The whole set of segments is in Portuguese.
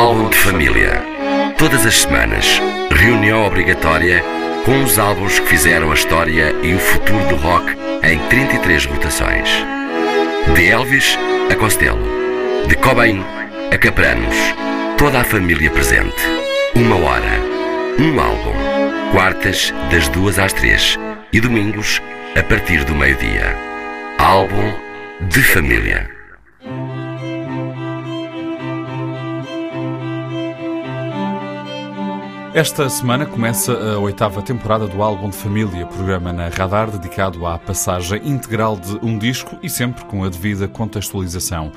Álbum de família. Todas as semanas, reunião obrigatória com os álbuns que fizeram a história e o futuro do rock em 33 rotações. De Elvis a Costello, de Cobain a Capranos, toda a família presente. Uma hora, um álbum. Quartas, das duas às três e domingos, a partir do meio-dia. Álbum de família. Esta semana começa a oitava temporada do Álbum de Família, programa na Radar dedicado à passagem integral de um disco e sempre com a devida contextualização.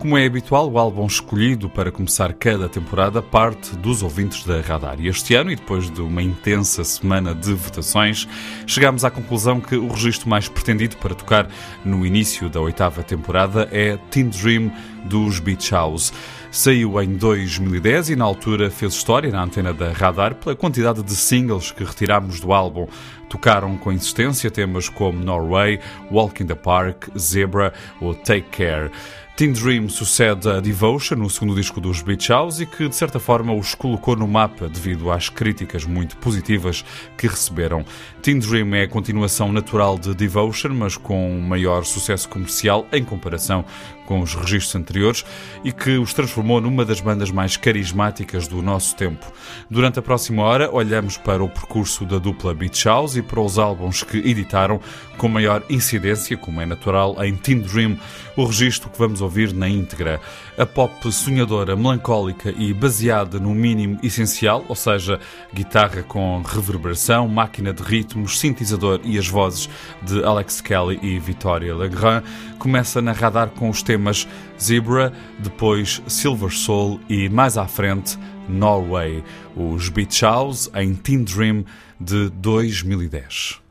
Como é habitual, o álbum escolhido para começar cada temporada parte dos ouvintes da Radar. E este ano, e depois de uma intensa semana de votações, chegamos à conclusão que o registro mais pretendido para tocar no início da oitava temporada é Teen Dream dos Beach House. Saiu em 2010 e na altura fez história na antena da Radar pela quantidade de singles que retirámos do álbum. Tocaram com insistência temas como Norway, Walk in the Park, Zebra ou Take Care. Teen Dream sucede a Devotion, o segundo disco dos Beach House, e que de certa forma os colocou no mapa devido às críticas muito positivas que receberam. Teen Dream é a continuação natural de Devotion, mas com maior sucesso comercial em comparação com os registros anteriores e que os transformou numa das bandas mais carismáticas do nosso tempo. Durante a próxima hora, olhamos para o percurso da dupla Beach House e para os álbuns que editaram com maior incidência, como é natural, em Teen Dream, o registro que vamos ouvir na íntegra. A pop sonhadora, melancólica e baseada no mínimo essencial, ou seja, guitarra com reverberação, máquina de ritmos, sintetizador e as vozes de Alex Kelly e Victoria Legrand, começa a radar com os temas Zebra, depois Silver Soul e mais à frente Norway, os Beach House em Teen Dream de 2010.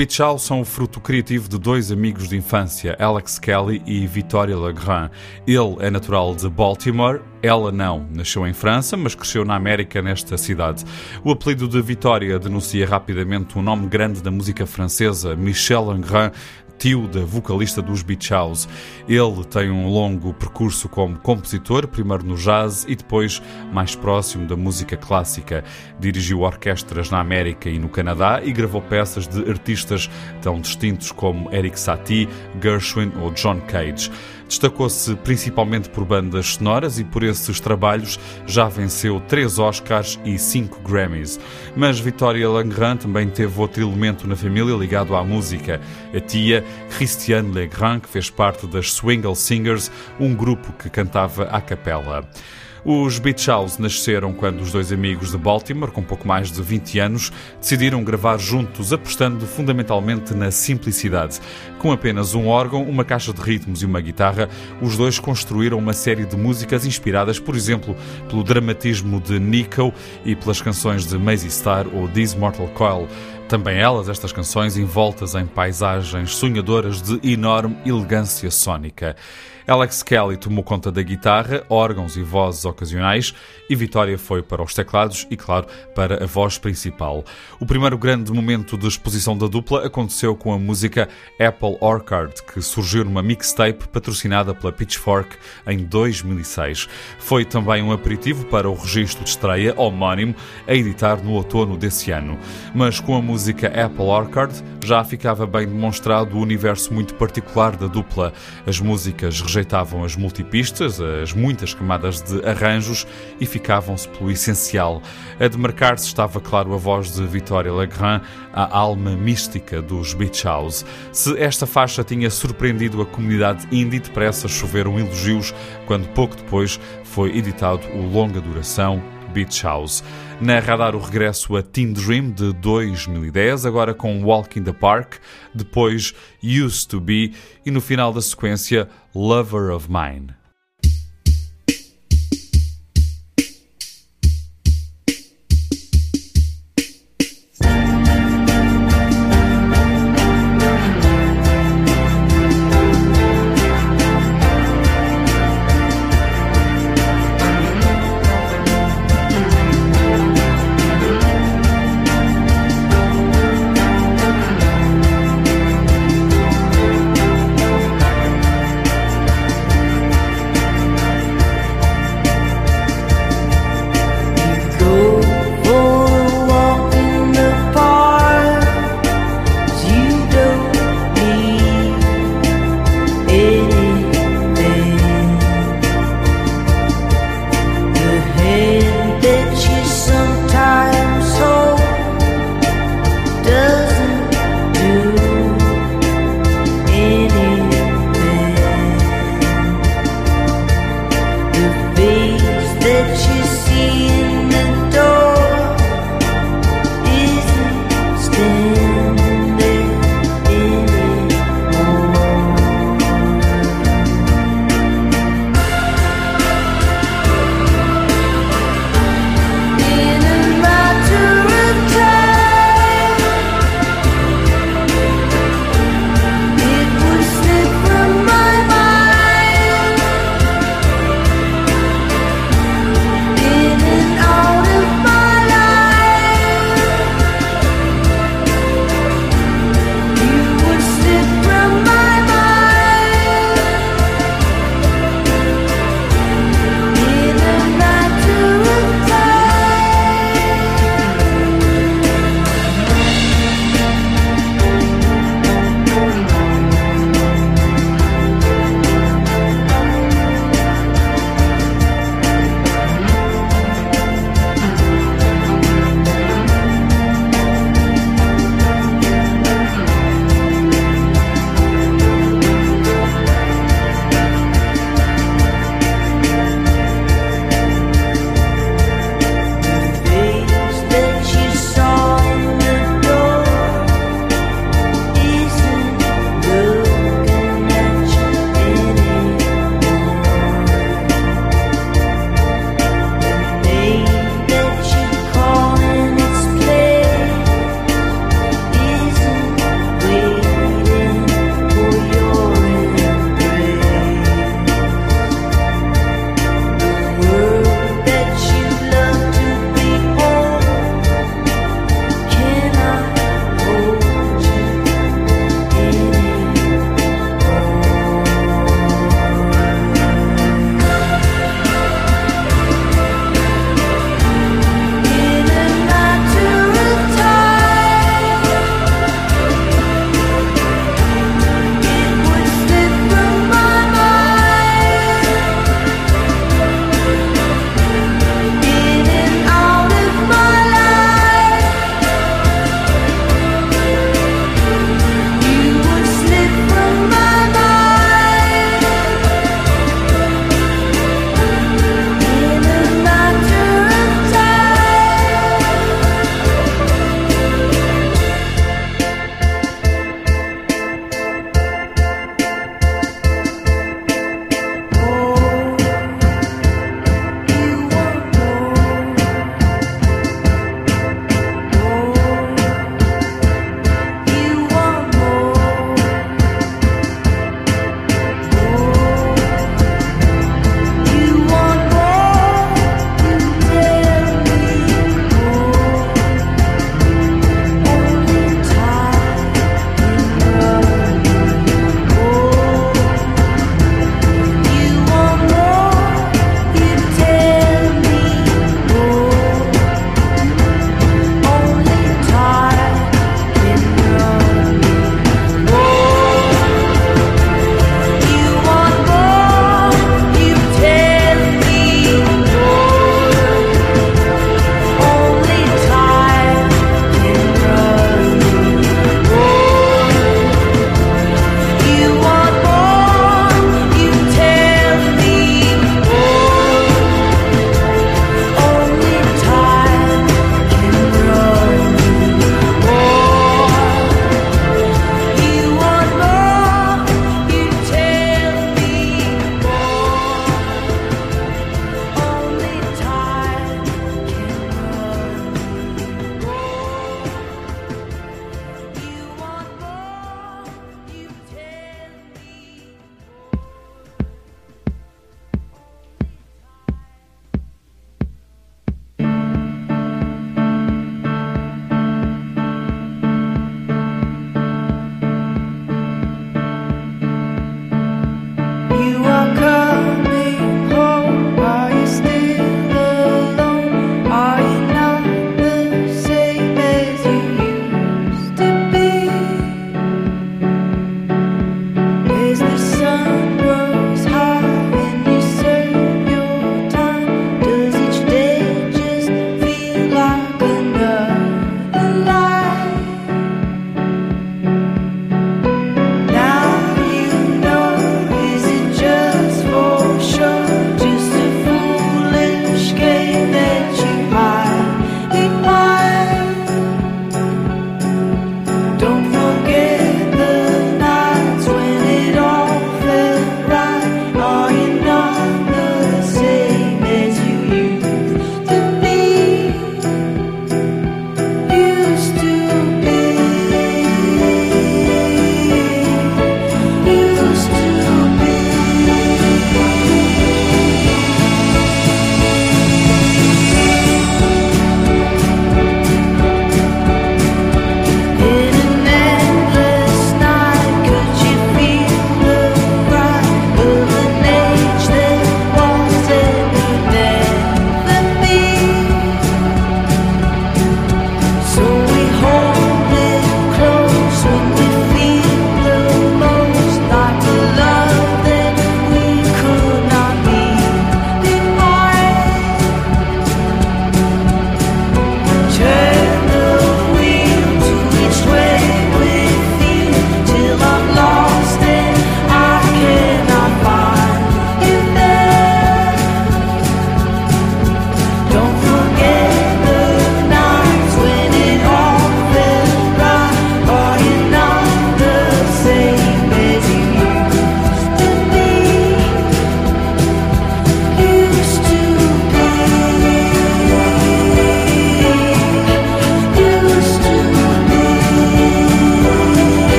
House são o fruto criativo de dois amigos de infância, Alex Kelly e Victoria Legrand. Ele é natural de Baltimore, ela não. Nasceu em França, mas cresceu na América nesta cidade. O apelido de Vitória denuncia rapidamente um nome grande da música francesa, Michel Legrand, tio da vocalista dos Beach House. Ele tem um longo percurso como compositor, primeiro no jazz e depois mais próximo da música clássica. Dirigiu orquestras na América e no Canadá e gravou peças de artistas tão distintos como Eric Satie, Gershwin ou John Cage. Destacou-se principalmente por bandas sonoras e por esses trabalhos já venceu três Oscars e cinco Grammys. Mas Victoria Legrand também teve outro elemento na família ligado à música. A tia Christiane Legrand, que fez parte das Swingle Singers, um grupo que cantava à capela. Os Beach House nasceram quando os dois amigos de Baltimore, com pouco mais de 20 anos, decidiram gravar juntos, apostando fundamentalmente na simplicidade. Com apenas um órgão, uma caixa de ritmos e uma guitarra, os dois construíram uma série de músicas inspiradas, por exemplo, pelo dramatismo de Nico e pelas canções de Maisie Star ou This Mortal Coil. Também elas, estas canções, envoltas em paisagens sonhadoras de enorme elegância sónica. Alex Kelly tomou conta da guitarra, órgãos e vozes ocasionais e Vitória foi para os teclados e, claro, para a voz principal. O primeiro grande momento de exposição da dupla aconteceu com a música Apple Orchard, que surgiu numa mixtape patrocinada pela Pitchfork em 2006. Foi também um aperitivo para o registro de estreia homónimo a editar no outono desse ano. Mas com a música Apple Orchard já ficava bem demonstrado o universo muito particular da dupla. As músicas rejeitavam as multipistas, as muitas camadas de arranjos e ficavam-se pelo essencial. A demarcar-se estava, claro, a voz de Vitória Legrand, a alma mística dos Beach House. Se esta faixa tinha surpreendido a comunidade indie, depressa choveram elogios quando pouco depois foi editado o longa duração Beach House. Na radar o regresso a Teen Dream de 2010, agora com Walk in the Park, depois Used to Be e no final da sequência Lover of Mine.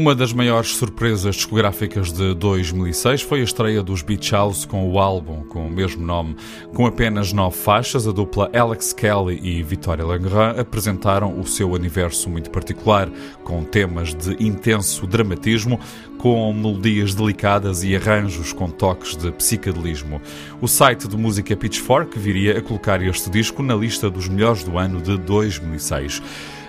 Uma das maiores surpresas discográficas de 2006 foi a estreia dos Beach House com o álbum com o mesmo nome. Com apenas nove faixas, a dupla Alex Kelly e Victoria Langerin apresentaram o seu universo muito particular, com temas de intenso dramatismo, com melodias delicadas e arranjos com toques de psicadelismo. O site de música Pitchfork viria a colocar este disco na lista dos melhores do ano de 2006.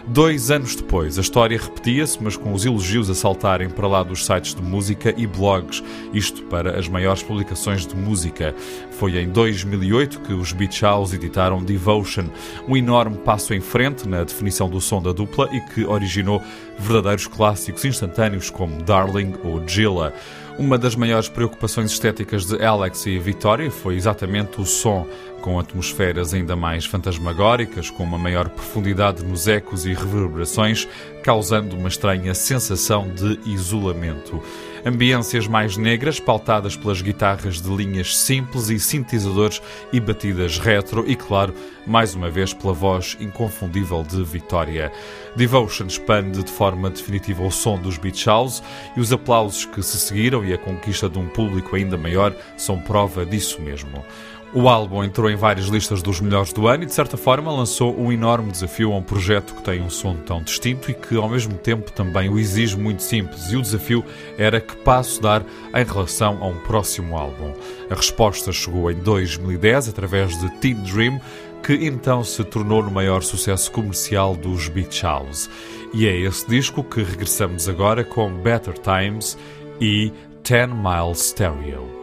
Dois anos depois, a história repetia-se, mas com os elogios a saltarem para lá dos sites de música e blogs, isto para as maiores publicações de música. Foi em 2008 que os Beach House editaram Devotion, um enorme passo em frente na definição do som da dupla e que originou verdadeiros clássicos instantâneos como Darling ou Gilla. Uma das maiores preocupações estéticas de Alex e Victoria foi exatamente o som, com atmosferas ainda mais fantasmagóricas, com uma maior profundidade nos ecos e reverberações, causando uma estranha sensação de isolamento. Ambiências mais negras, pautadas pelas guitarras de linhas simples e sintetizadores e batidas retro, e claro, mais uma vez pela voz inconfundível de Vitória. Devotion expande de forma definitiva o som dos Beach House e os aplausos que se seguiram e a conquista de um público ainda maior são prova disso mesmo. O álbum entrou em várias listas dos melhores do ano e, de certa forma, lançou um enorme desafio a um projeto que tem um som tão distinto e que, ao mesmo tempo, também o exige muito simples. E o desafio era que passo dar em relação a um próximo álbum. A resposta chegou em 2010 através de Teen Dream, que então se tornou no maior sucesso comercial dos Beach House. E é esse disco que regressamos agora com Better Times e Ten Mile Stereo.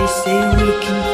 they say we can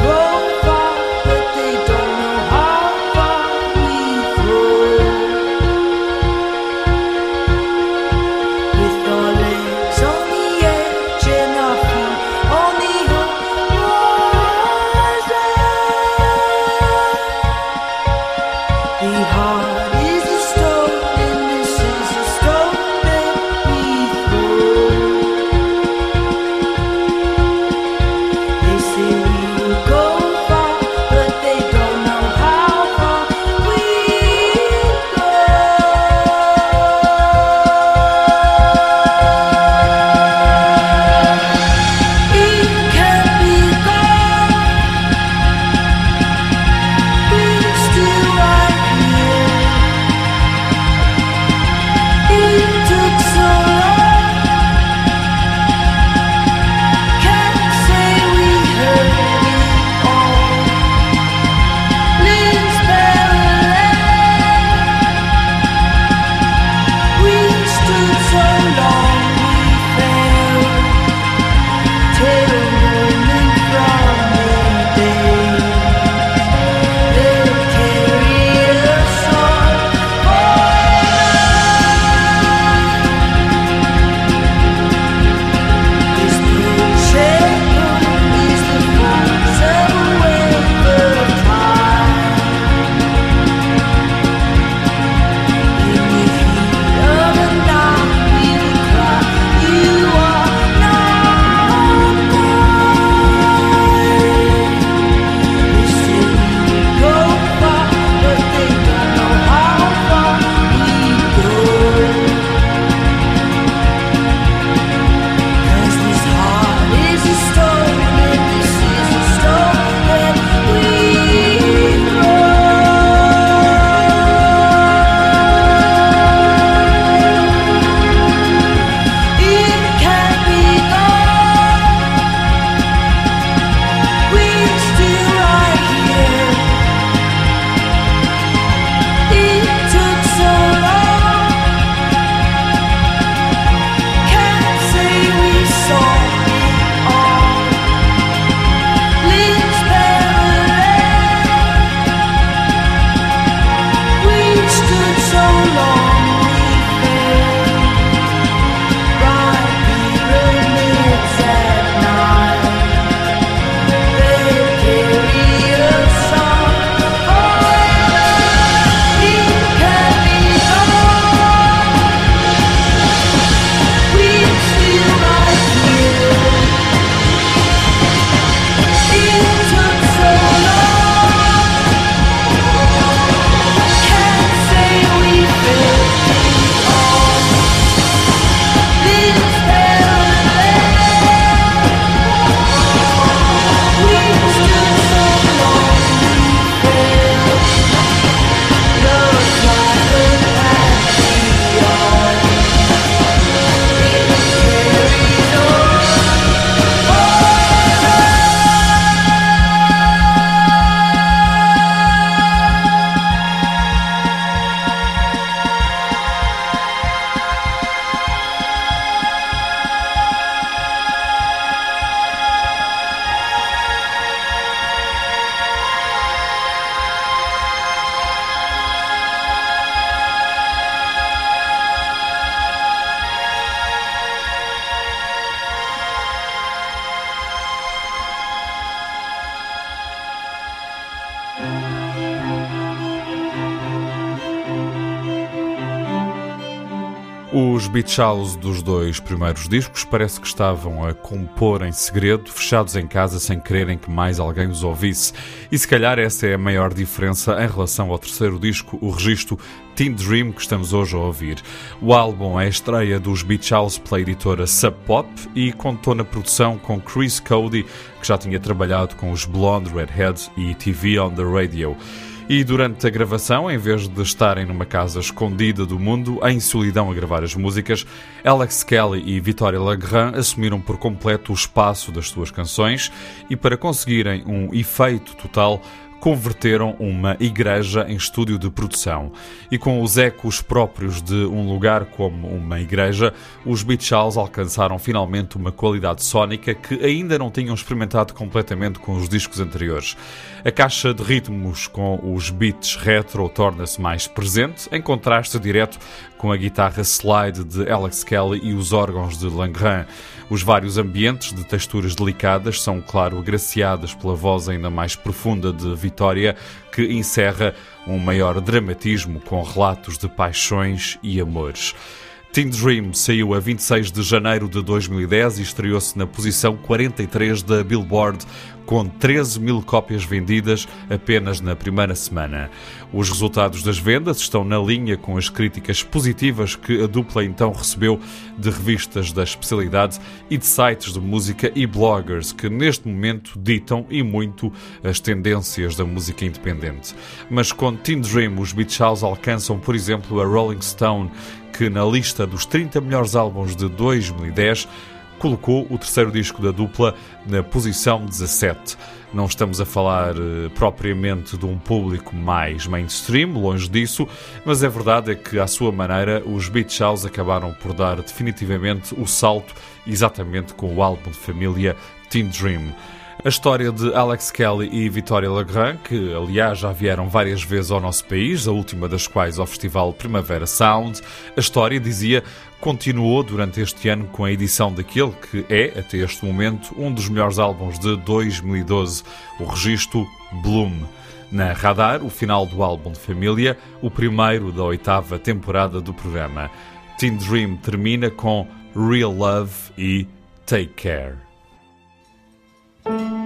Beach House dos dois primeiros discos parece que estavam a compor em segredo, fechados em casa sem quererem que mais alguém os ouvisse. E se calhar essa é a maior diferença em relação ao terceiro disco, o registro Teen Dream, que estamos hoje a ouvir. O álbum é a estreia dos Beach House pela editora Sub Pop e contou na produção com Chris Cody, que já tinha trabalhado com os Blonde Redhead e TV on the Radio. E durante a gravação, em vez de estarem numa casa escondida do mundo, em solidão a gravar as músicas, Alex Kelly e Victoria Legrand assumiram por completo o espaço das suas canções e, para conseguirem um efeito total, converteram uma igreja em estúdio de produção. E com os ecos próprios de um lugar como uma igreja, os Beach House alcançaram finalmente uma qualidade sónica que ainda não tinham experimentado completamente com os discos anteriores. A caixa de ritmos com os beats retro torna-se mais presente, em contraste direto com a guitarra slide de Alex Kelly e os órgãos de Langrand. Os vários ambientes de texturas delicadas são, claro, agraciadas pela voz ainda mais profunda de Vitória, que encerra um maior dramatismo com relatos de paixões e amores. Teen Dream saiu a 26 de janeiro de 2010 e estreou-se na posição 43 da Billboard, com 13 mil cópias vendidas apenas na primeira semana. Os resultados das vendas estão na linha com as críticas positivas que a dupla então recebeu de revistas da especialidade e de sites de música e bloggers que neste momento ditam e muito as tendências da música independente. Mas com Teen Dream, os Beach House alcançam, por exemplo, a Rolling Stone, que na lista dos 30 melhores álbuns de 2010 colocou o terceiro disco da dupla na posição 17. Não estamos a falar uh, propriamente de um público mais mainstream, longe disso, mas a verdade é que, à sua maneira, os Beach House acabaram por dar definitivamente o salto exatamente com o álbum de família Teen Dream. A história de Alex Kelly e Vitória Legrand, que aliás já vieram várias vezes ao nosso país, a última das quais ao Festival Primavera Sound, a história, dizia, continuou durante este ano com a edição daquele que é, até este momento, um dos melhores álbuns de 2012, o registro Bloom. Na Radar, o final do álbum de família, o primeiro da oitava temporada do programa. Teen Dream termina com Real Love e Take Care. Thank you.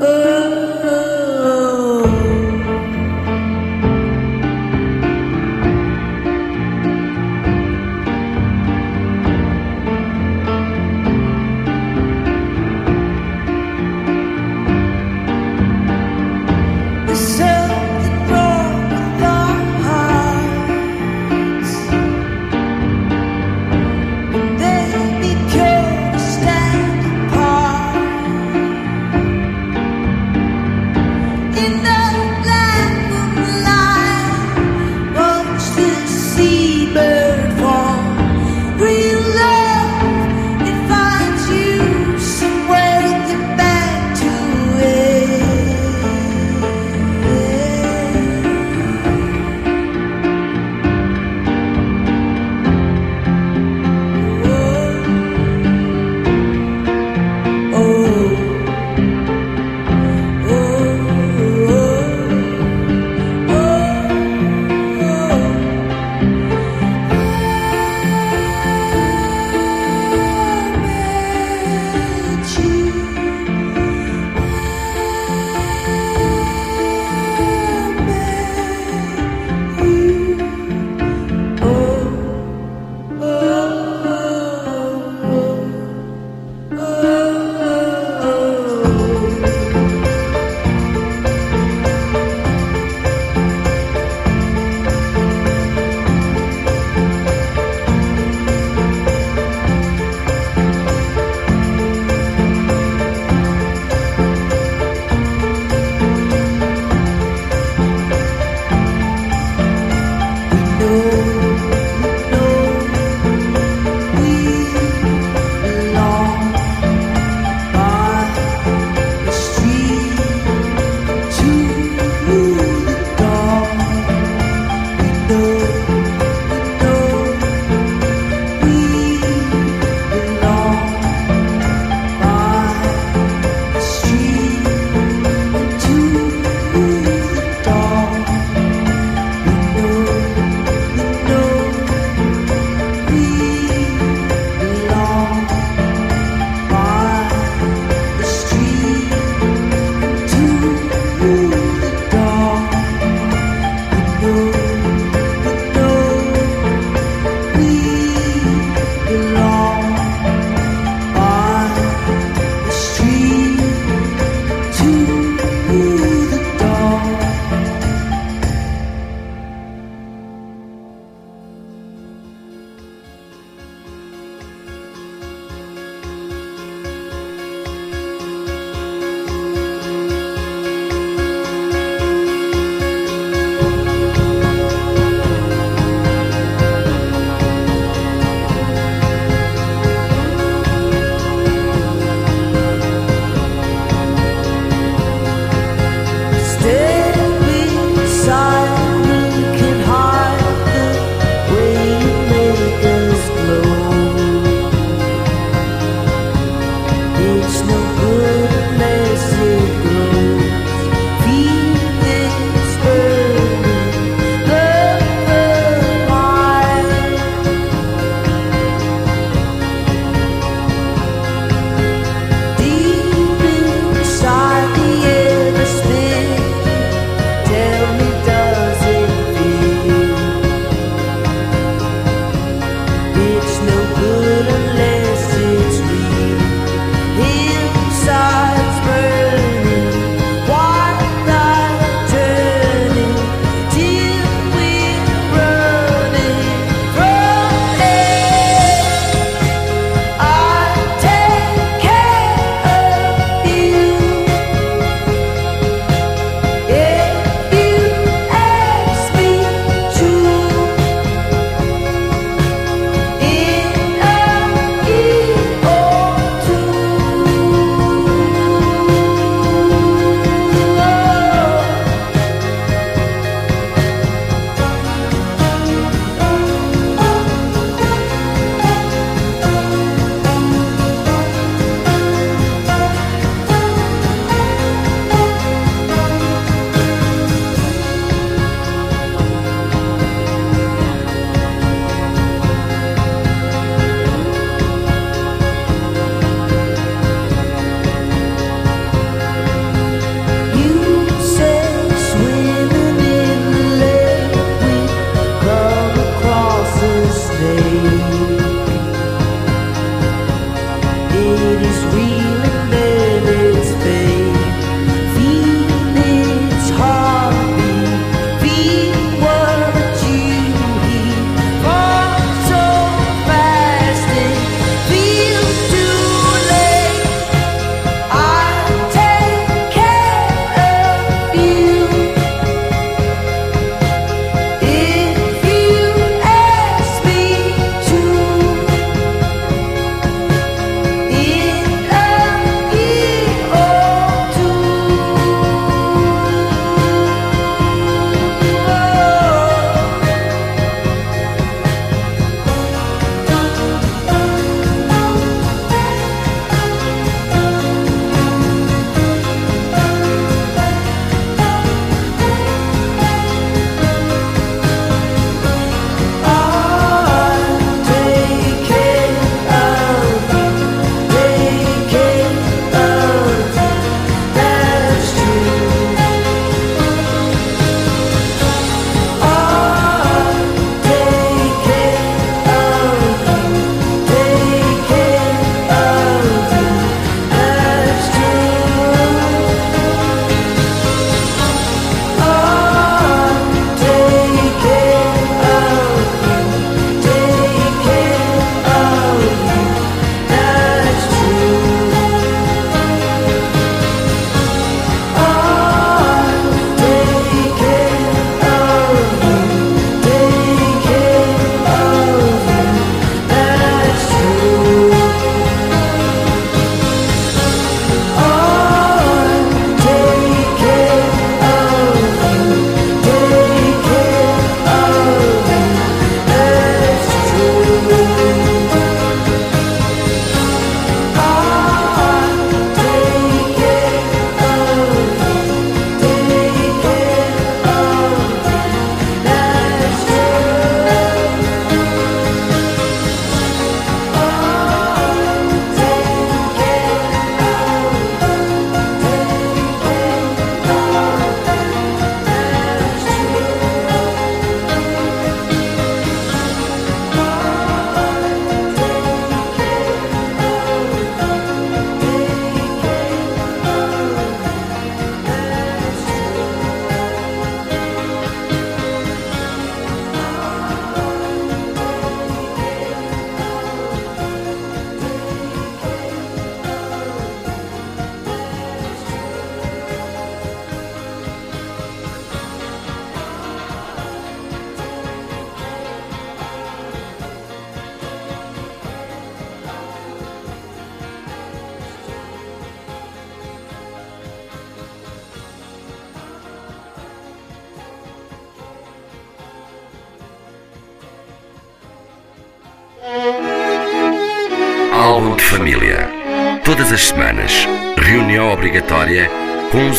Oh.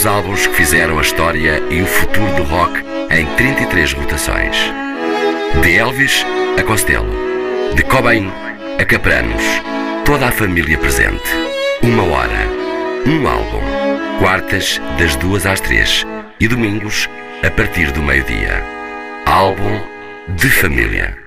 Os álbuns que fizeram a história e o futuro do rock em 33 rotações. De Elvis a Costello, de Cobain a Capranos, toda a família presente. Uma hora, um álbum. Quartas, das duas às três e domingos, a partir do meio-dia. Álbum de família.